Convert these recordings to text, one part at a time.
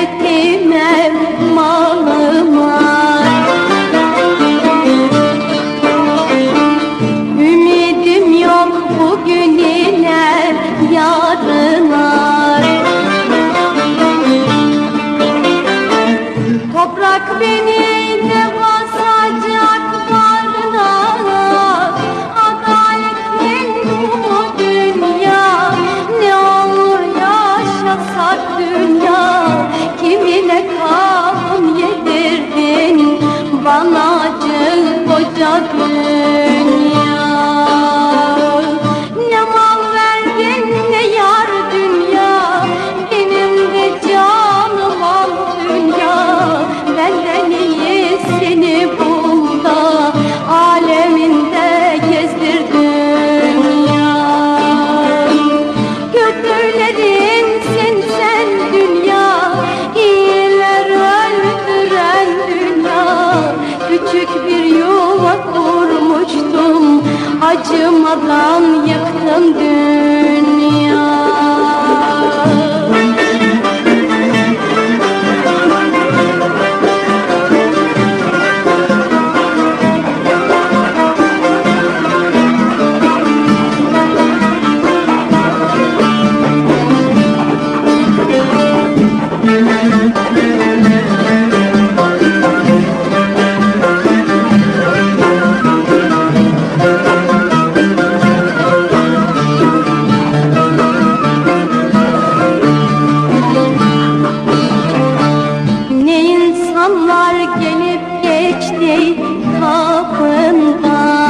Servetime, malıma. Ümidim yok bugününe, yarına. Toprak beni de Acımadan yıktın dünya insanlar gelip geçti kapından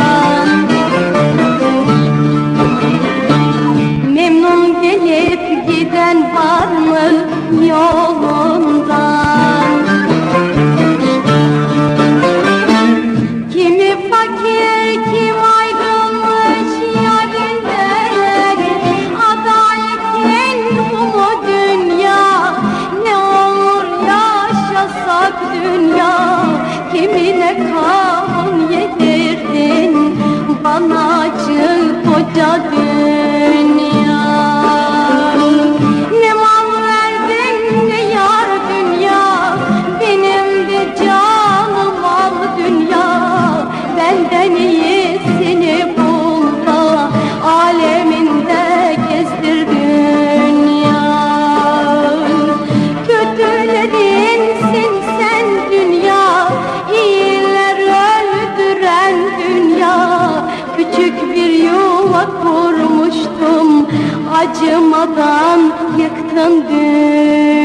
Ne mal verdin dünya. Benim de canım al dünya. Benden iyisini Küçük bir yuva kurmuştum. Acımadan yıktın dünya